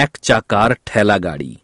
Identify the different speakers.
Speaker 1: एक चाकार ठेला गाड़ी।